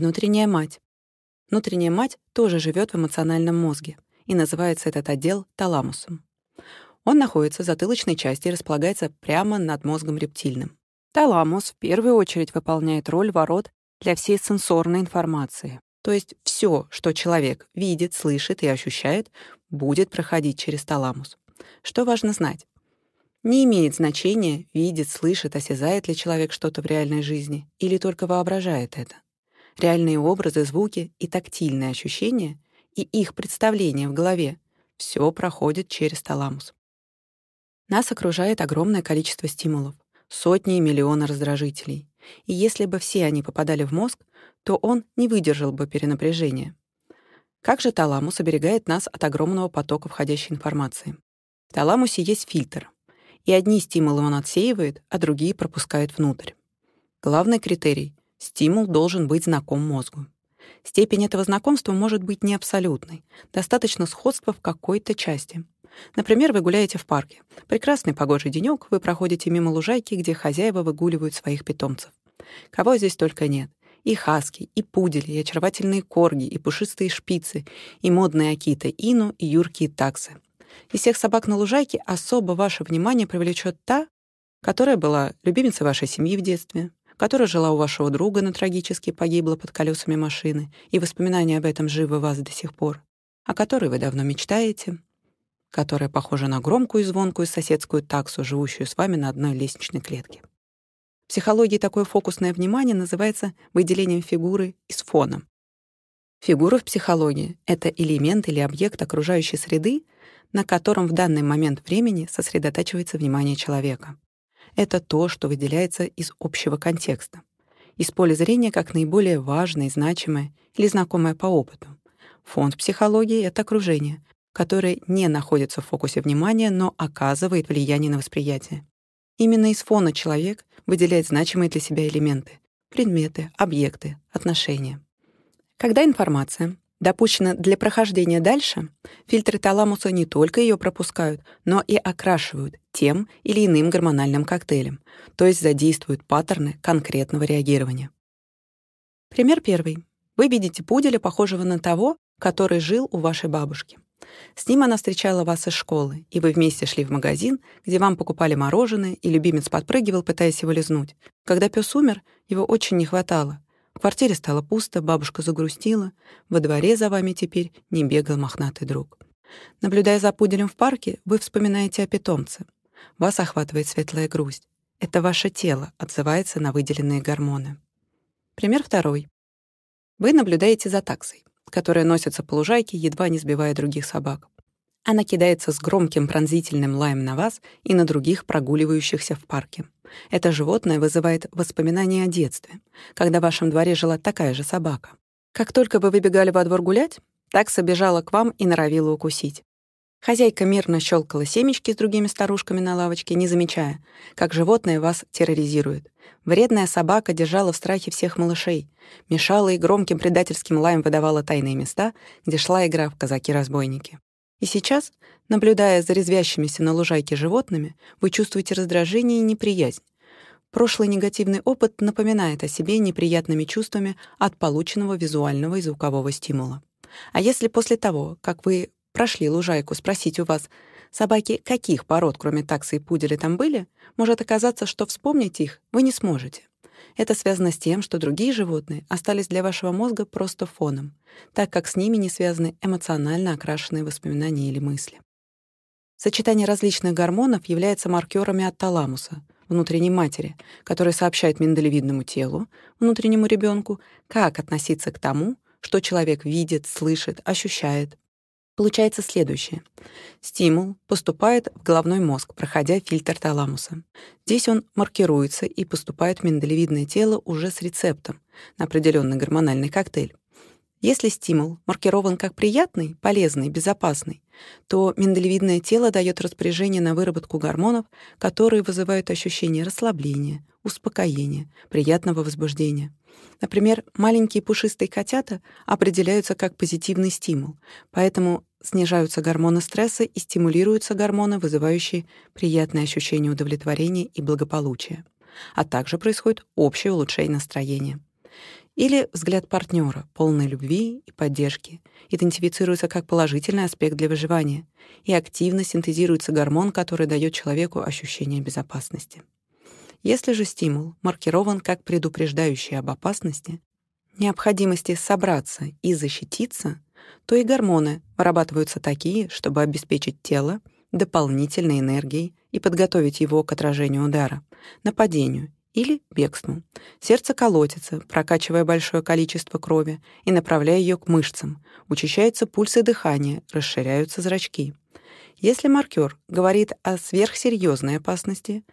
Внутренняя мать. Внутренняя мать тоже живет в эмоциональном мозге, и называется этот отдел таламусом. Он находится в затылочной части и располагается прямо над мозгом рептильным. Таламус в первую очередь выполняет роль ворот для всей сенсорной информации. То есть все, что человек видит, слышит и ощущает, будет проходить через таламус. Что важно знать? Не имеет значения, видит, слышит, осязает ли человек что-то в реальной жизни или только воображает это. Реальные образы, звуки и тактильные ощущения и их представления в голове — все проходит через таламус. Нас окружает огромное количество стимулов, сотни и миллионы раздражителей. И если бы все они попадали в мозг, то он не выдержал бы перенапряжения. Как же таламус оберегает нас от огромного потока входящей информации? В таламусе есть фильтр, и одни стимулы он отсеивает, а другие пропускает внутрь. Главный критерий — стимул должен быть знаком мозгу. Степень этого знакомства может быть не абсолютной, достаточно сходства в какой-то части — Например, вы гуляете в парке. Прекрасный погожий денёк, вы проходите мимо лужайки, где хозяева выгуливают своих питомцев. Кого здесь только нет. И хаски, и пудели, и очаровательные корги, и пушистые шпицы, и модные акита ину, и юркие таксы. Из всех собак на лужайке особо ваше внимание привлечет та, которая была любимицей вашей семьи в детстве, которая жила у вашего друга, но трагически погибла под колесами машины, и воспоминания об этом живы вас до сих пор, о которой вы давно мечтаете, которая похожа на громкую и звонкую соседскую таксу, живущую с вами на одной лестничной клетке. В психологии такое фокусное внимание называется выделением фигуры из фона. Фигура в психологии — это элемент или объект окружающей среды, на котором в данный момент времени сосредотачивается внимание человека. Это то, что выделяется из общего контекста, из поля зрения как наиболее важное, значимое или знакомое по опыту. Фон в психологии — это окружение, который не находится в фокусе внимания, но оказывает влияние на восприятие. Именно из фона человек выделяет значимые для себя элементы — предметы, объекты, отношения. Когда информация допущена для прохождения дальше, фильтры таламуса не только ее пропускают, но и окрашивают тем или иным гормональным коктейлем, то есть задействуют паттерны конкретного реагирования. Пример первый. Вы видите пуделя, похожего на того, который жил у вашей бабушки. С ним она встречала вас из школы, и вы вместе шли в магазин, где вам покупали мороженое, и любимец подпрыгивал, пытаясь его лизнуть. Когда пес умер, его очень не хватало. В квартире стало пусто, бабушка загрустила, во дворе за вами теперь не бегал мохнатый друг. Наблюдая за пуделем в парке, вы вспоминаете о питомце. Вас охватывает светлая грусть. Это ваше тело отзывается на выделенные гормоны. Пример второй. Вы наблюдаете за таксой которая носится по лужайке, едва не сбивая других собак. Она кидается с громким пронзительным лаем на вас и на других прогуливающихся в парке. Это животное вызывает воспоминания о детстве, когда в вашем дворе жила такая же собака. Как только вы выбегали во двор гулять, такса бежала к вам и норовила укусить. Хозяйка мирно щелкала семечки с другими старушками на лавочке, не замечая, как животное вас терроризирует. Вредная собака держала в страхе всех малышей, мешала и громким предательским лаем выдавала тайные места, где шла игра в казаки-разбойники. И сейчас, наблюдая за резвящимися на лужайке животными, вы чувствуете раздражение и неприязнь. Прошлый негативный опыт напоминает о себе неприятными чувствами от полученного визуального и звукового стимула. А если после того, как вы прошли лужайку, спросить у вас, собаки каких пород, кроме таксы и пуделя, там были, может оказаться, что вспомнить их вы не сможете. Это связано с тем, что другие животные остались для вашего мозга просто фоном, так как с ними не связаны эмоционально окрашенные воспоминания или мысли. Сочетание различных гормонов является маркерами от таламуса, внутренней матери, который сообщает миндалевидному телу, внутреннему ребенку, как относиться к тому, что человек видит, слышит, ощущает, Получается следующее. Стимул поступает в головной мозг, проходя фильтр таламуса. Здесь он маркируется и поступает в миндалевидное тело уже с рецептом на определенный гормональный коктейль. Если стимул маркирован как приятный, полезный, безопасный, то миндалевидное тело дает распоряжение на выработку гормонов, которые вызывают ощущение расслабления, успокоения, приятного возбуждения. Например, маленькие пушистые котята определяются как позитивный стимул, поэтому снижаются гормоны стресса и стимулируются гормоны, вызывающие приятное ощущение удовлетворения и благополучия. А также происходит общее улучшение настроения. Или взгляд партнера, полный любви и поддержки, идентифицируется как положительный аспект для выживания и активно синтезируется гормон, который дает человеку ощущение безопасности. Если же стимул маркирован как предупреждающий об опасности, необходимости собраться и защититься, то и гормоны вырабатываются такие, чтобы обеспечить тело дополнительной энергией и подготовить его к отражению удара, нападению или бегству. Сердце колотится, прокачивая большое количество крови и направляя ее к мышцам. Учащается пульс и дыхание, расширяются зрачки. Если маркер говорит о сверхсерьезной опасности,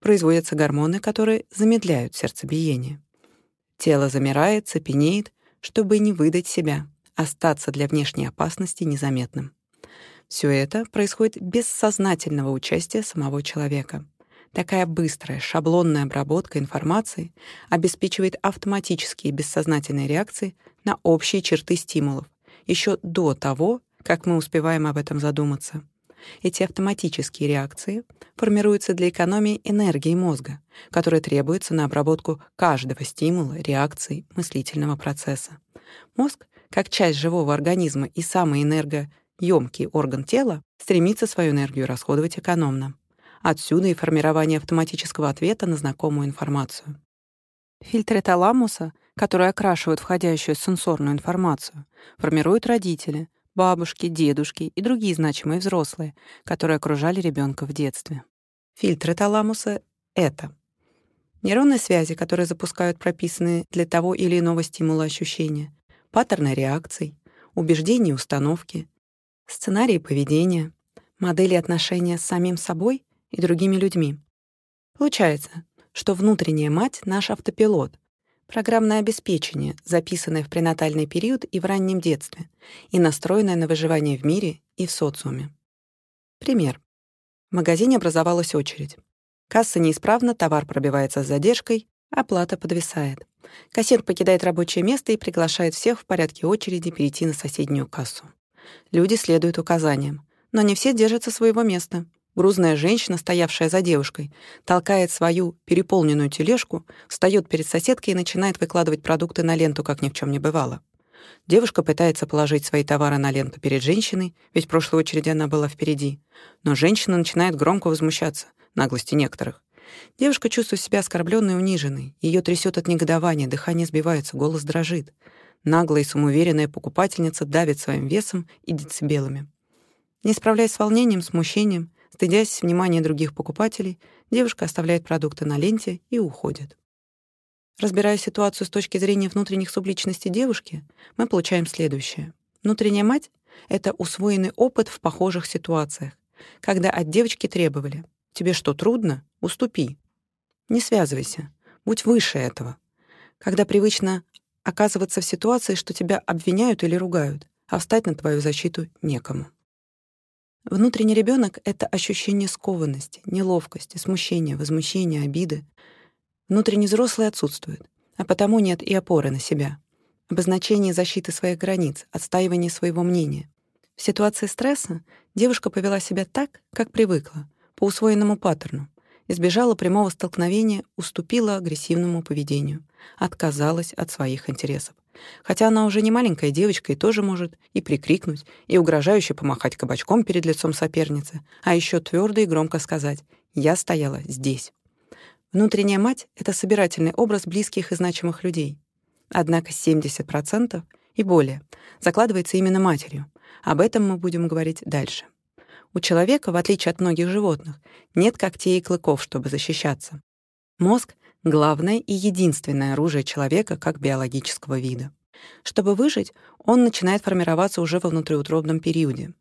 производятся гормоны, которые замедляют сердцебиение. Тело замирает, цепенеет, чтобы не выдать себя, остаться для внешней опасности незаметным. Все это происходит без сознательного участия самого человека. Такая быстрая, шаблонная обработка информации обеспечивает автоматические бессознательные реакции на общие черты стимулов еще до того, как мы успеваем об этом задуматься. Эти автоматические реакции формируются для экономии энергии мозга, которая требуется на обработку каждого стимула, реакции, мыслительного процесса. Мозг, как часть живого организма и самый энергоемкий орган тела, стремится свою энергию расходовать экономно. Отсюда и формирование автоматического ответа на знакомую информацию. Фильтры таламуса, которые окрашивают входящую сенсорную информацию, формируют родители, бабушки, дедушки и другие значимые взрослые, которые окружали ребенка в детстве. Фильтры таламуса — это нейронные связи, которые запускают прописанные для того или иного стимула ощущения, паттерны реакций, убеждения и установки, сценарии поведения, модели отношения с самим собой и другими людьми. Получается, что внутренняя мать — наш автопилот, Программное обеспечение, записанное в пренатальный период и в раннем детстве, и настроенное на выживание в мире и в социуме. Пример. В магазине образовалась очередь. Касса неисправна, товар пробивается с задержкой, оплата подвисает. Кассир покидает рабочее место и приглашает всех в порядке очереди перейти на соседнюю кассу. Люди следуют указаниям, но не все держатся своего места. Грузная женщина, стоявшая за девушкой, толкает свою переполненную тележку, встает перед соседкой и начинает выкладывать продукты на ленту, как ни в чем не бывало. Девушка пытается положить свои товары на ленту перед женщиной, ведь в прошлой очереди она была впереди. Но женщина начинает громко возмущаться, наглости некоторых. Девушка чувствует себя оскорбленной и униженной. Ее трясет от негодования, дыхание сбивается, голос дрожит. Наглая и самоуверенная покупательница давит своим весом и децибелами. Не справляясь с волнением, смущением, Стыдясь внимания других покупателей, девушка оставляет продукты на ленте и уходит. Разбирая ситуацию с точки зрения внутренних субличностей девушки, мы получаем следующее. Внутренняя мать — это усвоенный опыт в похожих ситуациях, когда от девочки требовали «Тебе что, трудно? Уступи». Не связывайся, будь выше этого. Когда привычно оказываться в ситуации, что тебя обвиняют или ругают, а встать на твою защиту некому. Внутренний ребенок — это ощущение скованности, неловкости, смущения, возмущения, обиды. Внутренний взрослый отсутствует, а потому нет и опоры на себя. Обозначение защиты своих границ, отстаивание своего мнения. В ситуации стресса девушка повела себя так, как привыкла, по усвоенному паттерну, избежала прямого столкновения, уступила агрессивному поведению, отказалась от своих интересов. Хотя она уже не маленькая девочка и тоже может и прикрикнуть, и угрожающе помахать кабачком перед лицом соперницы, а еще твердо и громко сказать «Я стояла здесь». Внутренняя мать — это собирательный образ близких и значимых людей. Однако 70% и более закладывается именно матерью. Об этом мы будем говорить дальше. У человека, в отличие от многих животных, нет когтей и клыков, чтобы защищаться. Мозг главное и единственное оружие человека как биологического вида. Чтобы выжить, он начинает формироваться уже во внутриутробном периоде.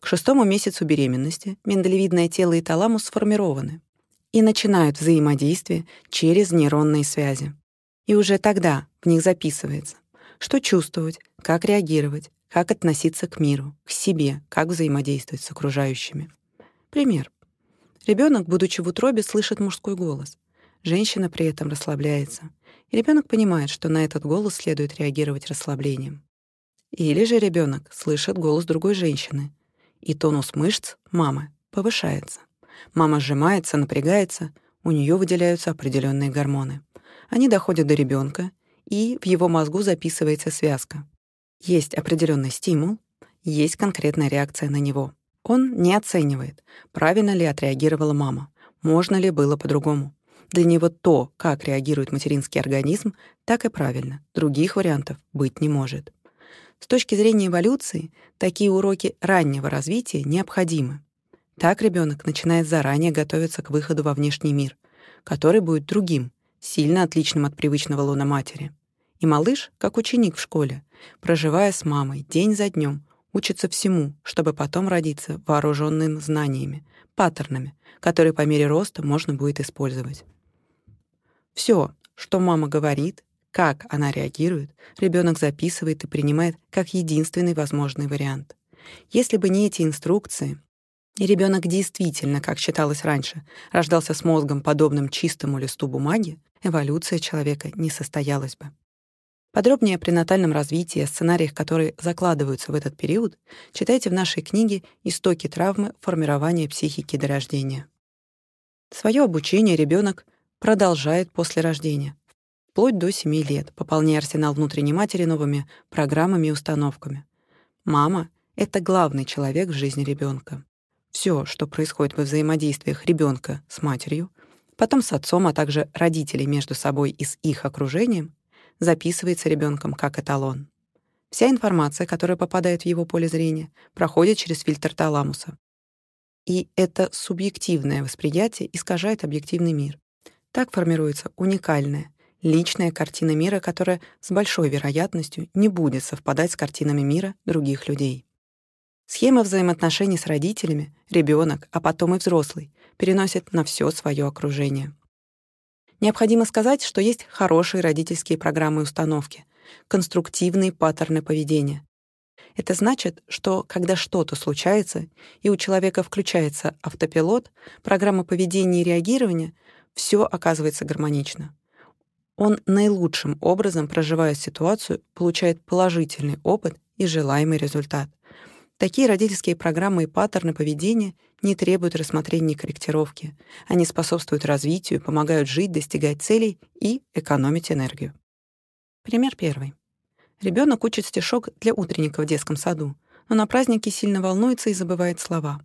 К шестому месяцу беременности миндалевидное тело и таламус сформированы и начинают взаимодействие через нейронные связи. И уже тогда в них записывается, что чувствовать, как реагировать, как относиться к миру, к себе, как взаимодействовать с окружающими. Пример. Ребенок, будучи в утробе, слышит мужской голос — Женщина при этом расслабляется, и ребенок понимает, что на этот голос следует реагировать расслаблением. Или же ребенок слышит голос другой женщины, и тонус мышц мамы повышается. Мама сжимается, напрягается, у нее выделяются определенные гормоны. Они доходят до ребенка, и в его мозгу записывается связка. Есть определенный стимул, есть конкретная реакция на него. Он не оценивает, правильно ли отреагировала мама, можно ли было по-другому. Для него то, как реагирует материнский организм, так и правильно. Других вариантов быть не может. С точки зрения эволюции, такие уроки раннего развития необходимы. Так ребенок начинает заранее готовиться к выходу во внешний мир, который будет другим, сильно отличным от привычного лона матери. И малыш, как ученик в школе, проживая с мамой день за днем, учится всему, чтобы потом родиться вооруженным знаниями, паттернами, которые по мере роста можно будет использовать. Все, что мама говорит, как она реагирует, ребенок записывает и принимает как единственный возможный вариант. Если бы не эти инструкции, и ребенок действительно, как считалось раньше, рождался с мозгом, подобным чистому листу бумаги, эволюция человека не состоялась бы. Подробнее о пренатальном развитии о сценариях, которые закладываются в этот период, читайте в нашей книге «Истоки травмы. Формирование психики до рождения». Своё обучение ребенок продолжает после рождения, вплоть до 7 лет, пополняя арсенал внутренней матери новыми программами и установками. Мама — это главный человек в жизни ребенка. Все, что происходит во взаимодействиях ребенка с матерью, потом с отцом, а также родителей между собой и с их окружением, записывается ребенком как эталон. Вся информация, которая попадает в его поле зрения, проходит через фильтр таламуса. И это субъективное восприятие искажает объективный мир. Так формируется уникальная, личная картина мира, которая с большой вероятностью не будет совпадать с картинами мира других людей. Схема взаимоотношений с родителями ребенок, а потом и взрослый, переносит на все свое окружение. Необходимо сказать, что есть хорошие родительские программы установки, конструктивные паттерны поведения. Это значит, что когда что-то случается, и у человека включается автопилот, программа поведения и реагирования, все оказывается гармонично. Он наилучшим образом, проживая ситуацию, получает положительный опыт и желаемый результат. Такие родительские программы и паттерны поведения не требуют рассмотрения и корректировки. Они способствуют развитию, помогают жить, достигать целей и экономить энергию. Пример первый. Ребенок учит стишок для утренника в детском саду, но на празднике сильно волнуется и забывает слова.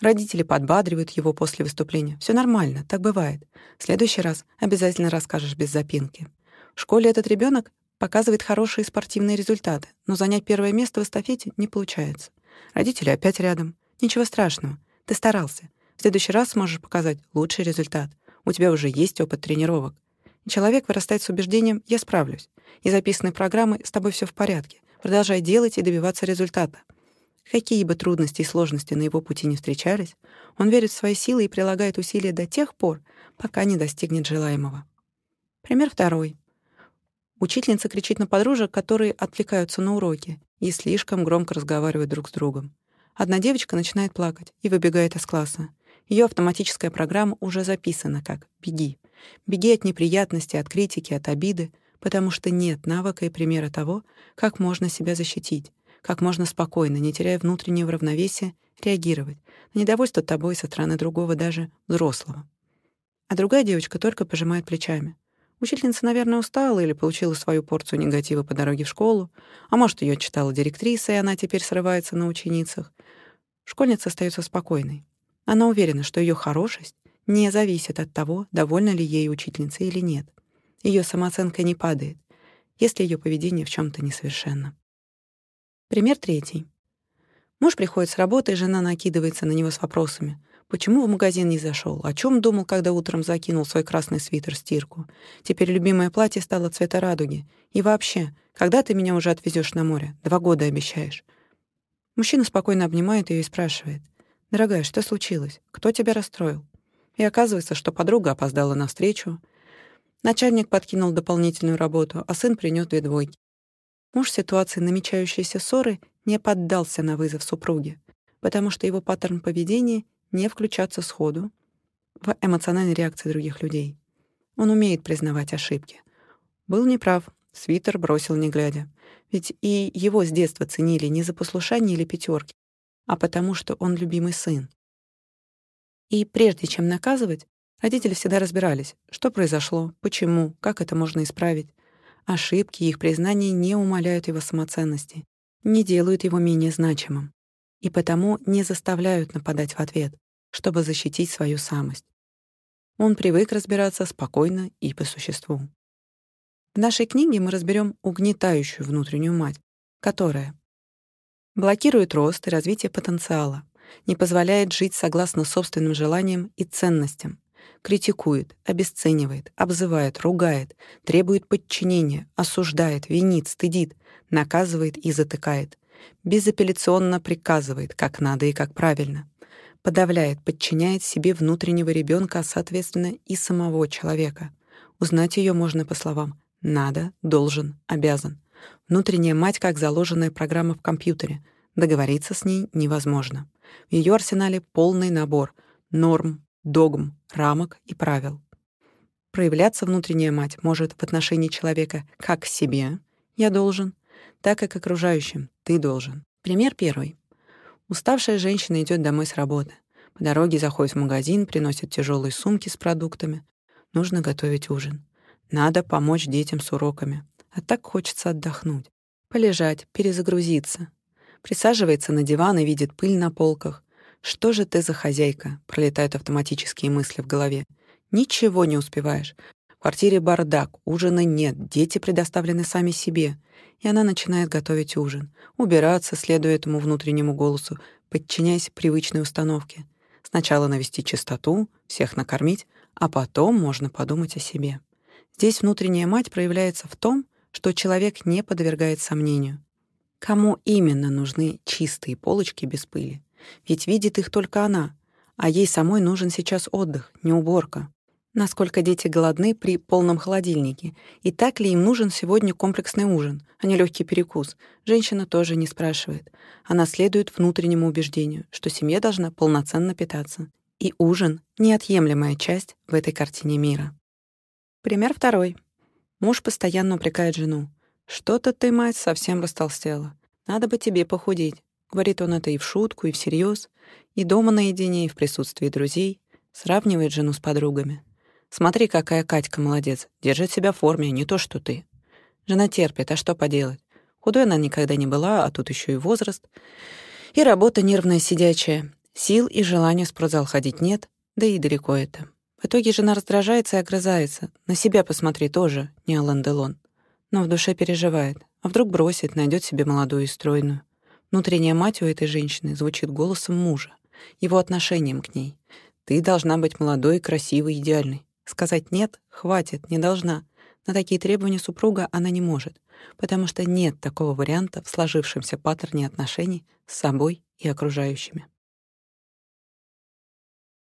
Родители подбадривают его после выступления. Все нормально, так бывает. В следующий раз обязательно расскажешь без запинки. В школе этот ребенок показывает хорошие спортивные результаты, но занять первое место в эстафете не получается. Родители опять рядом. Ничего страшного. Ты старался. В следующий раз сможешь показать лучший результат. У тебя уже есть опыт тренировок. Человек вырастает с убеждением «я справлюсь». И записанной программы «с тобой все в порядке». Продолжай делать и добиваться результата. Какие бы трудности и сложности на его пути не встречались, он верит в свои силы и прилагает усилия до тех пор, пока не достигнет желаемого. Пример второй. Учительница кричит на подружек, которые отвлекаются на уроки и слишком громко разговаривают друг с другом. Одна девочка начинает плакать и выбегает из класса. Ее автоматическая программа уже записана как «беги». Беги от неприятностей, от критики, от обиды, потому что нет навыка и примера того, как можно себя защитить, как можно спокойно, не теряя внутреннего равновесия, реагировать на недовольство тобой со стороны другого, даже взрослого. А другая девочка только пожимает плечами. Учительница, наверное, устала или получила свою порцию негатива по дороге в школу, а может, ее читала директриса, и она теперь срывается на ученицах. Школьница остается спокойной. Она уверена, что ее хорошесть не зависит от того, довольна ли ей учительница или нет. Ее самооценка не падает, если ее поведение в чем то несовершенно. Пример третий. Муж приходит с работы, и жена накидывается на него с вопросами. Почему в магазин не зашел? О чем думал, когда утром закинул свой красный свитер в стирку? Теперь любимое платье стало цвета радуги. И вообще, когда ты меня уже отвезешь на море? Два года обещаешь. Мужчина спокойно обнимает ее и спрашивает. «Дорогая, что случилось? Кто тебя расстроил?» И оказывается, что подруга опоздала на встречу. Начальник подкинул дополнительную работу, а сын принес две двойки. Муж ситуации намечающейся ссоры не поддался на вызов супруги, потому что его паттерн поведения не включаться сходу в эмоциональные реакции других людей. Он умеет признавать ошибки. Был неправ, свитер бросил не глядя. Ведь и его с детства ценили не за послушание или пятерки, а потому что он любимый сын. И прежде чем наказывать, родители всегда разбирались, что произошло, почему, как это можно исправить. Ошибки и их признание не умаляют его самоценности, не делают его менее значимым и потому не заставляют нападать в ответ, чтобы защитить свою самость. Он привык разбираться спокойно и по существу. В нашей книге мы разберем угнетающую внутреннюю мать, которая блокирует рост и развитие потенциала, не позволяет жить согласно собственным желаниям и ценностям, критикует, обесценивает, обзывает, ругает, требует подчинения, осуждает, винит, стыдит, наказывает и затыкает, безапелляционно приказывает, как надо и как правильно, подавляет, подчиняет себе внутреннего ребенка, а, соответственно, и самого человека. Узнать ее можно по словам «надо», «должен», «обязан». Внутренняя мать как заложенная программа в компьютере. Договориться с ней невозможно. В ее арсенале полный набор норм, догм, рамок и правил. Проявляться внутренняя мать может в отношении человека как к себе «я должен», так и к окружающим «ты должен». Пример первый. Уставшая женщина идет домой с работы. По дороге заходит в магазин, приносит тяжелые сумки с продуктами. Нужно готовить ужин. Надо помочь детям с уроками. А так хочется отдохнуть. Полежать, перезагрузиться. Присаживается на диван и видит пыль на полках. «Что же ты за хозяйка?» — пролетают автоматические мысли в голове. «Ничего не успеваешь. В квартире бардак, ужина нет, дети предоставлены сами себе». И она начинает готовить ужин, убираться, следуя этому внутреннему голосу, подчиняясь привычной установке. Сначала навести чистоту, всех накормить, а потом можно подумать о себе. Здесь внутренняя мать проявляется в том, что человек не подвергает сомнению. Кому именно нужны чистые полочки без пыли? Ведь видит их только она, а ей самой нужен сейчас отдых, не уборка. Насколько дети голодны при полном холодильнике, и так ли им нужен сегодня комплексный ужин, а не легкий перекус, женщина тоже не спрашивает. Она следует внутреннему убеждению, что семья должна полноценно питаться. И ужин — неотъемлемая часть в этой картине мира. Пример второй. Муж постоянно упрекает жену. «Что-то ты, мать, совсем растолстела. Надо бы тебе похудеть. Говорит он это и в шутку, и всерьез, и дома наедине, и в присутствии друзей. Сравнивает жену с подругами. «Смотри, какая Катька молодец. Держит себя в форме, не то что ты». Жена терпит, а что поделать? Худой она никогда не была, а тут еще и возраст. И работа нервная сидячая. Сил и желания в спортзал ходить нет, да и далеко это. В итоге жена раздражается и огрызается. На себя посмотри тоже, не Алан Делон. Но в душе переживает. А вдруг бросит, найдет себе молодую и стройную. Внутренняя мать у этой женщины звучит голосом мужа, его отношением к ней. «Ты должна быть молодой, красивой, идеальной». Сказать «нет» хватит, не должна. На такие требования супруга она не может, потому что нет такого варианта в сложившемся паттерне отношений с собой и окружающими.